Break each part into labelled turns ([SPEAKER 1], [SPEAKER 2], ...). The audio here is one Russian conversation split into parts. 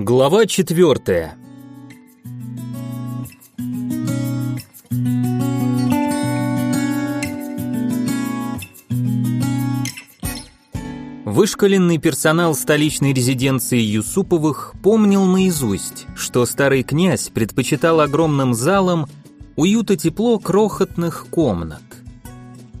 [SPEAKER 1] Глава четвертая. Вышкаленный персонал столичной резиденции Юсуповых помнил наизусть, что старый князь предпочитал огромным залам уют и тепло крохотных комнат.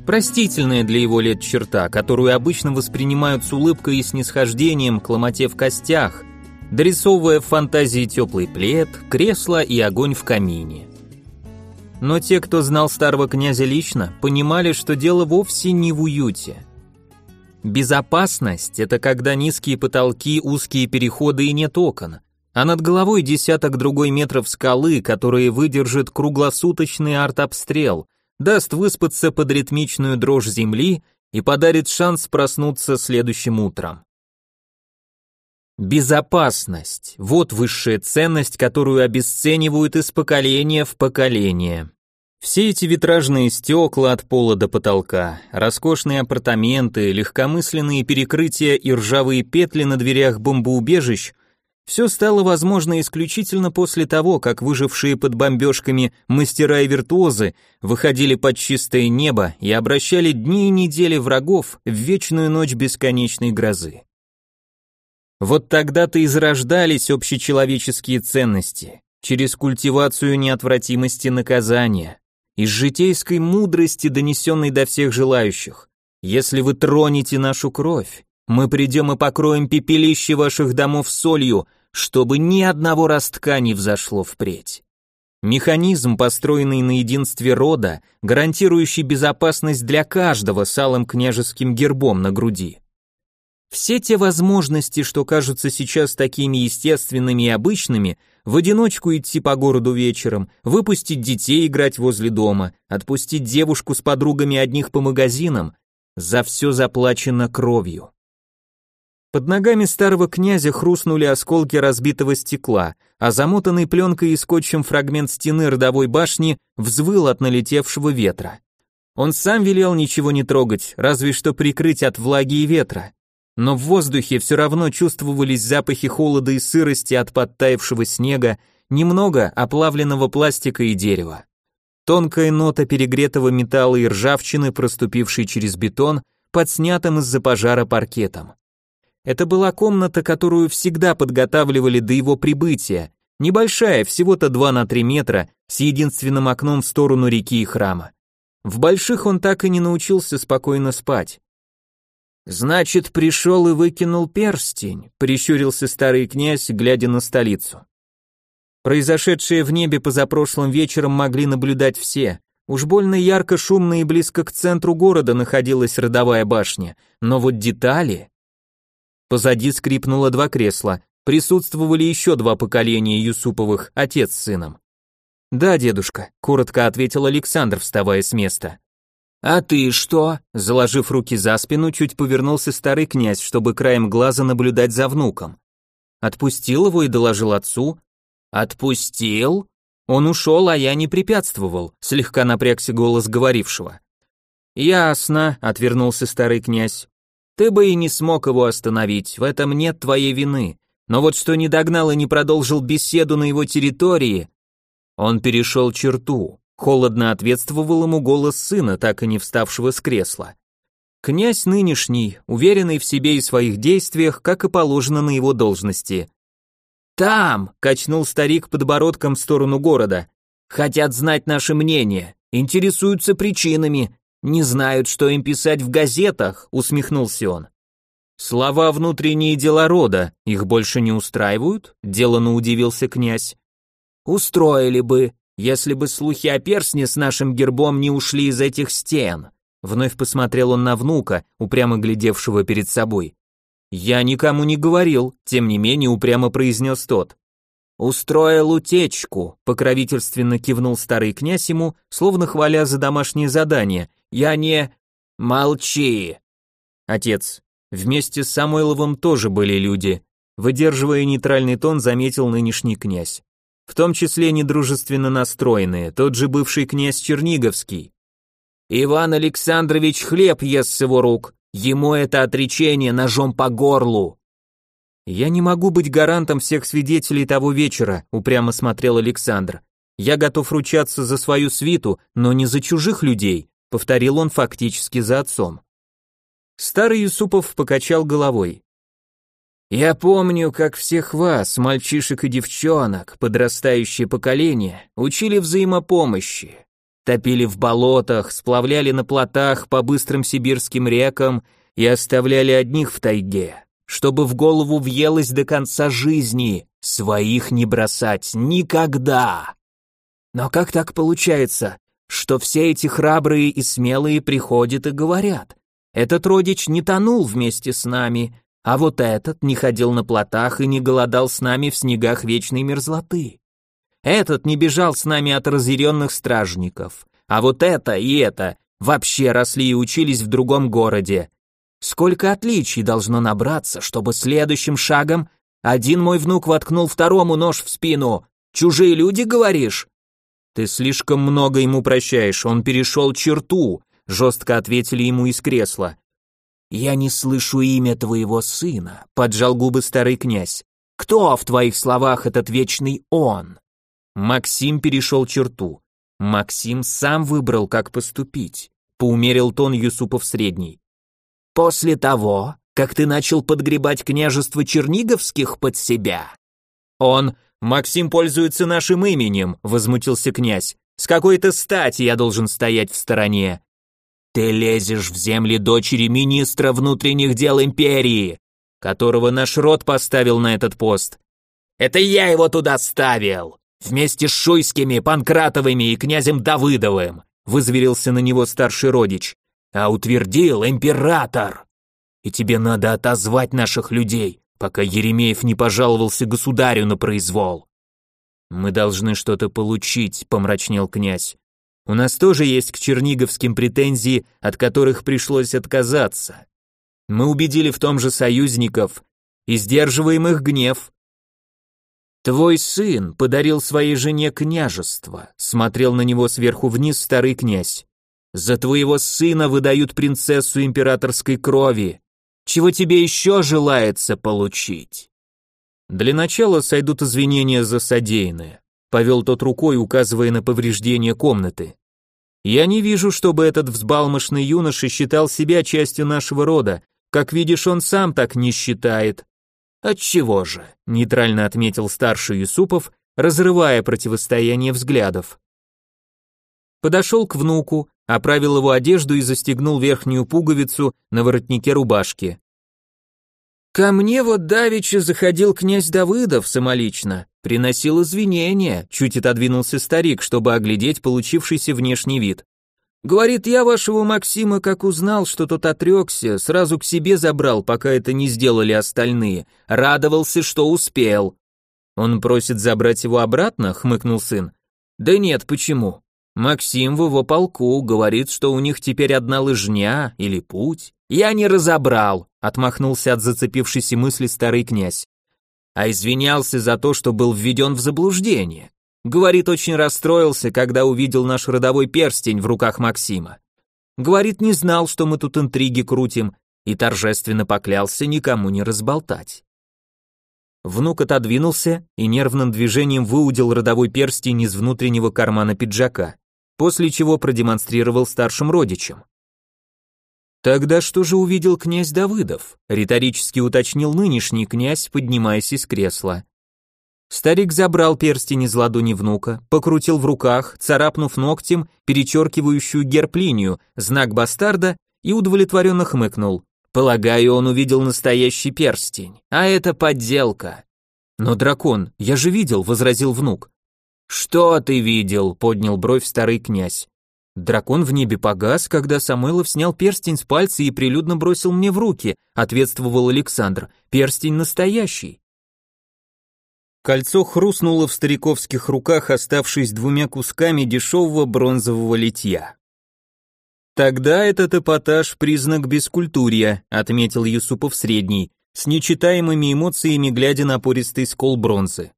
[SPEAKER 1] Простительная для его лет черта, которую обычно воспринимают с улыбкой и снисхождением к ломоте в костях, дорисовывая в фантазии теплый плед, кресло и огонь в камине. Но те, кто знал старого князя лично, понимали, что дело вовсе не в уюте. Безопасность – это когда низкие потолки, узкие переходы и нет окон, а над головой десяток другой метров скалы, которые выдержат круглосуточный артобстрел – даст выспаться под ритмичную дрожь земли и подарит шанс проснуться следующим утром. Безопасность – вот высшая ценность, которую обесценивают из поколения в поколение. Все эти витражные стекла от пола до потолка, роскошные апартаменты, легкомысленные перекрытия и ржавые петли на дверях бомбоубежищ все стало возможно исключительно после того, как выжившие под бомбежками мастера и виртуозы выходили под чистое небо и обращали дни и недели врагов в вечную ночь бесконечной грозы. Вот тогда-то и зарождались общечеловеческие ценности, через культивацию неотвратимости наказания, из житейской мудрости, донесенной до всех желающих. Если вы тронете нашу кровь, мы придем и покроем пепелище ваших домов солью, чтобы ни одного ростка не взошло впредь. Механизм, построенный на единстве рода, гарантирующий безопасность для каждого с алым княжеским гербом на груди. Все те возможности, что кажутся сейчас такими естественными и обычными, в одиночку идти по городу вечером, выпустить детей играть возле дома, отпустить девушку с подругами одних по магазинам, за все заплачено кровью. Под ногами старого князя хрустнули осколки разбитого стекла, а замотанный пленкой и скотчем фрагмент стены родовой башни взвыл от налетевшего ветра. Он сам велел ничего не трогать, разве что прикрыть от влаги и ветра. Но в воздухе все равно чувствовались запахи холода и сырости от подтаявшего снега, немного оплавленного пластика и дерева. Тонкая нота перегретого металла и ржавчины, проступившей через бетон, под снятым из-за пожара паркетом. Это была комната, которую всегда подготавливали до его прибытия, небольшая, всего-то 2 на 3 метра, с единственным окном в сторону реки и храма. В больших он так и не научился спокойно спать. «Значит, пришел и выкинул перстень», — прищурился старый князь, глядя на столицу. Произошедшее в небе позапрошлым вечером могли наблюдать все. Уж больно ярко, шумно и близко к центру города находилась родовая башня, но вот детали... Позади скрипнуло два кресла. Присутствовали еще два поколения Юсуповых, отец с сыном. «Да, дедушка», — коротко ответил Александр, вставая с места. «А ты что?» Заложив руки за спину, чуть повернулся старый князь, чтобы краем глаза наблюдать за внуком. Отпустил его и доложил отцу. «Отпустил?» Он ушел, а я не препятствовал, слегка напрягся голос говорившего. «Ясно», — отвернулся старый князь. Ты бы и не смог его остановить, в этом нет твоей вины. Но вот что не догнал и не продолжил беседу на его территории, он перешел черту. Холодно ответствовал ему голос сына, так и не вставшего с кресла. Князь нынешний, уверенный в себе и своих действиях, как и положено на его должности. «Там!» — качнул старик подбородком в сторону города. «Хотят знать наше мнение, интересуются причинами, не знают, что им писать в газетах, усмехнулся он. Слова внутренние дела рода, их больше не устраивают? Делано удивился князь. Устроили бы, если бы слухи о персне с нашим гербом не ушли из этих стен. Вновь посмотрел он на внука, упрямо глядевшего перед собой. Я никому не говорил, тем не менее упрямо произнес тот. «Устроил утечку», — покровительственно кивнул старый князь ему, словно хваля за домашнее задание, я не... Молчи!» Отец. Вместе с Самойловым тоже были люди. Выдерживая нейтральный тон, заметил нынешний князь. В том числе недружественно настроенные, тот же бывший князь Черниговский. Иван Александрович хлеб ест с его рук, ему это отречение ножом по горлу. Я не могу быть гарантом всех свидетелей того вечера, упрямо смотрел Александр. Я готов ручаться за свою свиту, но не за чужих людей, повторил он фактически за отцом. Старый Юсупов покачал головой. Я помню, как всех вас, мальчишек и девчонок, подрастающее поколение, учили взаимопомощи. Топили в болотах, сплавляли на плотах по быстрым сибирским рекам и оставляли одних в тайге, чтобы в голову въелось до конца жизни, своих не бросать никогда. Но как так получается, что все эти храбрые и смелые приходят и говорят, этот родич не тонул вместе с нами, а вот этот не ходил на плотах и не голодал с нами в снегах вечной мерзлоты. Этот не бежал с нами от разъяренных стражников. А вот это и это вообще росли и учились в другом городе. Сколько отличий должно набраться, чтобы следующим шагом один мой внук воткнул второму нож в спину. Чужие люди, говоришь? Ты слишком много ему прощаешь, он перешел черту, жестко ответили ему из кресла. «Я не слышу имя твоего сына», — поджал губы старый князь. «Кто в твоих словах этот вечный он?» Максим перешел черту. Максим сам выбрал, как поступить, поумерил тон Юсупов средний. «После того, как ты начал подгребать княжество Черниговских под себя?» «Он, Максим пользуется нашим именем», — возмутился князь. «С какой-то стати я должен стоять в стороне?» Ты лезешь в земли дочери министра внутренних дел империи, которого наш род поставил на этот пост. Это я его туда ставил, вместе с Шуйскими, Панкратовыми и князем Давыдовым, вызверился на него старший родич. А утвердил император. И тебе надо отозвать наших людей, пока Еремеев не пожаловался государю на произвол. Мы должны что-то получить, помрачнел князь. У нас тоже есть к черниговским претензии, от которых пришлось отказаться. Мы убедили в том же союзников и сдерживаем их гнев. Твой сын подарил своей жене княжество, смотрел на него сверху вниз старый князь. За твоего сына выдают принцессу императорской крови. Чего тебе еще желается получить? Для начала сойдут извинения за содеянное. Повел тот рукой, указывая на повреждение комнаты. Я не вижу, чтобы этот взбалмошный юноша считал себя частью нашего рода. Как видишь, он сам так не считает. Отчего же? Нейтрально отметил старший Юсупов, разрывая противостояние взглядов. Подошел к внуку, оправил его одежду и застегнул верхнюю пуговицу на воротнике рубашки. Ко мне вот давеча заходил князь Давыдов самолично, приносил извинения, чуть отодвинулся старик, чтобы оглядеть получившийся внешний вид. Говорит, я вашего Максима, как узнал, что тот отрекся, сразу к себе забрал, пока это не сделали остальные. Радовался, что успел. Он просит забрать его обратно, хмыкнул сын. Да нет, почему? Максим в его полку говорит, что у них теперь одна лыжня или путь. Я не разобрал, отмахнулся от зацепившейся мысли старый князь. А извинялся за то, что был введен в заблуждение. Говорит, очень расстроился, когда увидел наш родовой перстень в руках Максима. Говорит, не знал, что мы тут интриги крутим, и торжественно поклялся никому не разболтать. Внук отодвинулся и нервным движением выудил родовой перстень из внутреннего кармана пиджака после чего продемонстрировал старшим родичам. Тогда что же увидел князь Давыдов? риторически уточнил нынешний князь, поднимаясь из кресла. Старик забрал перстень из ладони внука, покрутил в руках, царапнув ногтем перечеркивающую герб линию, знак бастарда, и удовлетворенно хмыкнул. Полагаю, он увидел настоящий перстень, а это подделка. Но дракон, я же видел, возразил внук. «Что ты видел?» — поднял бровь старый князь. Дракон в небе погас, когда Самойлов снял перстень с пальца и прилюдно бросил мне в руки, ответствовал Александр. Перстень настоящий. Кольцо хрустнуло в стариковских руках, оставшись двумя кусками дешевого бронзового литья. Тогда этот эпатаж признак бескультурья, отметил Юсупов средний, с нечитаемыми эмоциями глядя на пористый скол бронзы.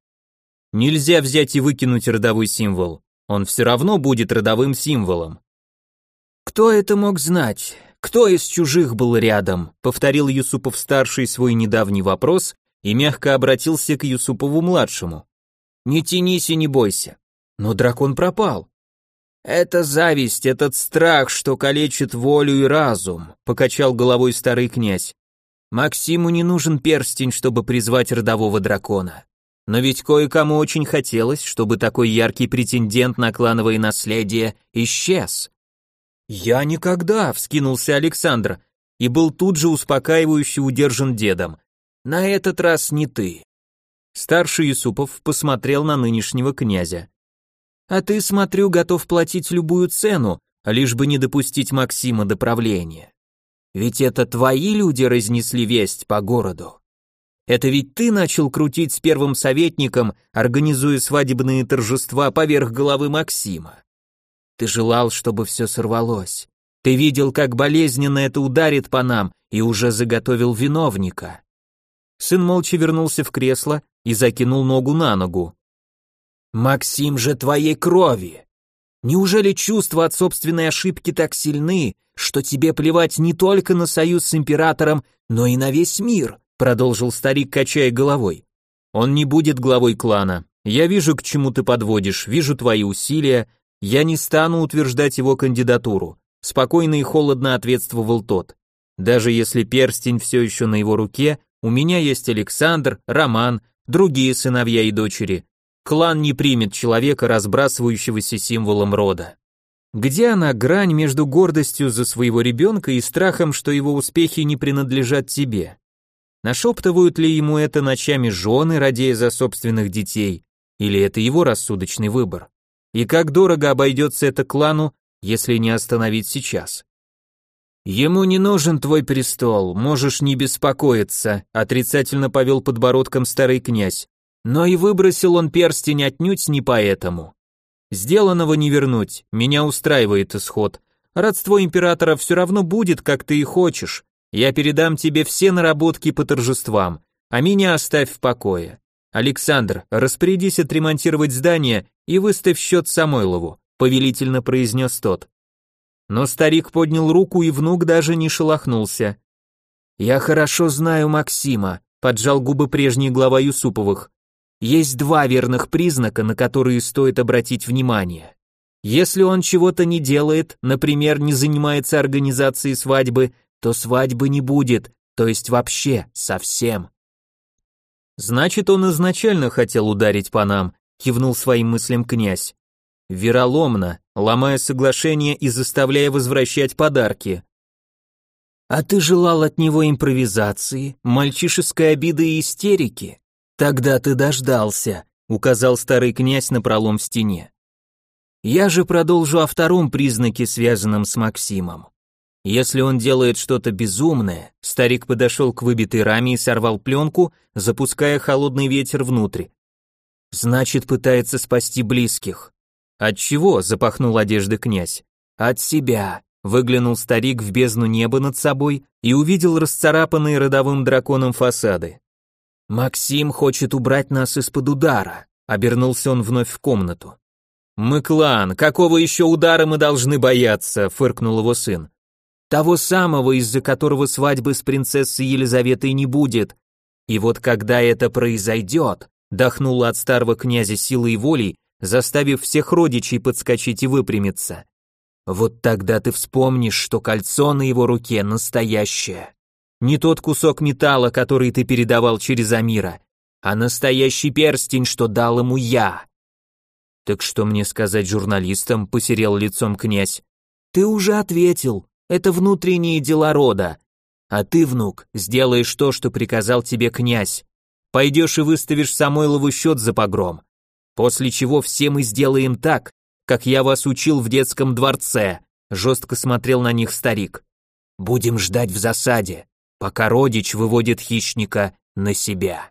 [SPEAKER 1] Нельзя взять и выкинуть родовой символ. Он все равно будет родовым символом. Кто это мог знать? Кто из чужих был рядом? Повторил Юсупов старший свой недавний вопрос, и мягко обратился к Юсупову-младшему. «Не тянись и не бойся». Но дракон пропал. «Это зависть, этот страх, что калечит волю и разум», — покачал головой старый князь. «Максиму не нужен перстень, чтобы призвать родового дракона. Но ведь кое-кому очень хотелось, чтобы такой яркий претендент на клановое наследие исчез». «Я никогда», — вскинулся Александр, и был тут же успокаивающе удержан дедом. «На этот раз не ты». Старший Юсупов посмотрел на нынешнего князя. А ты, смотрю, готов платить любую цену, лишь бы не допустить Максима до правления. Ведь это твои люди разнесли весть по городу. Это ведь ты начал крутить с первым советником, организуя свадебные торжества поверх головы Максима. Ты желал, чтобы все сорвалось. Ты видел, как болезненно это ударит по нам, и уже заготовил виновника. Сын молча вернулся в кресло и закинул ногу на ногу. Максим же твоей крови. Неужели чувства от собственной ошибки так сильны, что тебе плевать не только на союз с императором, но и на весь мир? Продолжил старик, качая головой. Он не будет главой клана. Я вижу, к чему ты подводишь, вижу твои усилия. Я не стану утверждать его кандидатуру. Спокойно и холодно ответствовал тот. Даже если перстень все еще на его руке, у меня есть Александр, Роман, другие сыновья и дочери. Клан не примет человека, разбрасывающегося символом рода. Где она грань между гордостью за своего ребенка и страхом, что его успехи не принадлежат тебе? Нашептывают ли ему это ночами жены, радея за собственных детей, или это его рассудочный выбор? И как дорого обойдется это клану, если не остановить сейчас? Ему не нужен твой престол, можешь не беспокоиться, отрицательно повел подбородком старый князь. Но и выбросил он перстень отнюдь не поэтому. Сделанного не вернуть, меня устраивает исход. Родство императора все равно будет, как ты и хочешь. Я передам тебе все наработки по торжествам, а меня оставь в покое. Александр, распорядись отремонтировать здание и выставь счет Самойлову, повелительно произнес тот. Но старик поднял руку, и внук даже не шелохнулся. Я хорошо знаю Максима, поджал губы прежний глава Юсуповых. Есть два верных признака, на которые стоит обратить внимание. Если он чего-то не делает, например, не занимается организацией свадьбы, то свадьбы не будет, то есть вообще, совсем. Значит, он изначально хотел ударить по нам, кивнул своим мыслям князь. Вероломно, ломая соглашение и заставляя возвращать подарки. А ты желал от него импровизации, мальчишеской обиды и истерики? Тогда ты дождался, указал старый князь на пролом в стене. Я же продолжу о втором признаке, связанном с Максимом. Если он делает что-то безумное, старик подошел к выбитой раме и сорвал пленку, запуская холодный ветер внутрь. Значит, пытается спасти близких. От чего? запахнул одежды князь. От себя. Выглянул старик в бездну неба над собой и увидел расцарапанные родовым драконом фасады. Максим хочет убрать нас из-под удара, обернулся он вновь в комнату. Мы клан, какого еще удара мы должны бояться, фыркнул его сын. Того самого, из-за которого свадьбы с принцессой Елизаветой не будет. И вот когда это произойдет, дохнула от старого князя силой и волей, заставив всех родичей подскочить и выпрямиться. Вот тогда ты вспомнишь, что кольцо на его руке настоящее. Не тот кусок металла, который ты передавал через Амира, а настоящий перстень, что дал ему я. Так что мне сказать журналистам, посерел лицом князь. Ты уже ответил, это внутренние дела рода. А ты, внук, сделаешь то, что приказал тебе князь. Пойдешь и выставишь Самойлову счет за погром. После чего все мы сделаем так, как я вас учил в детском дворце, жестко смотрел на них старик. Будем ждать в засаде пока родич выводит хищника на себя.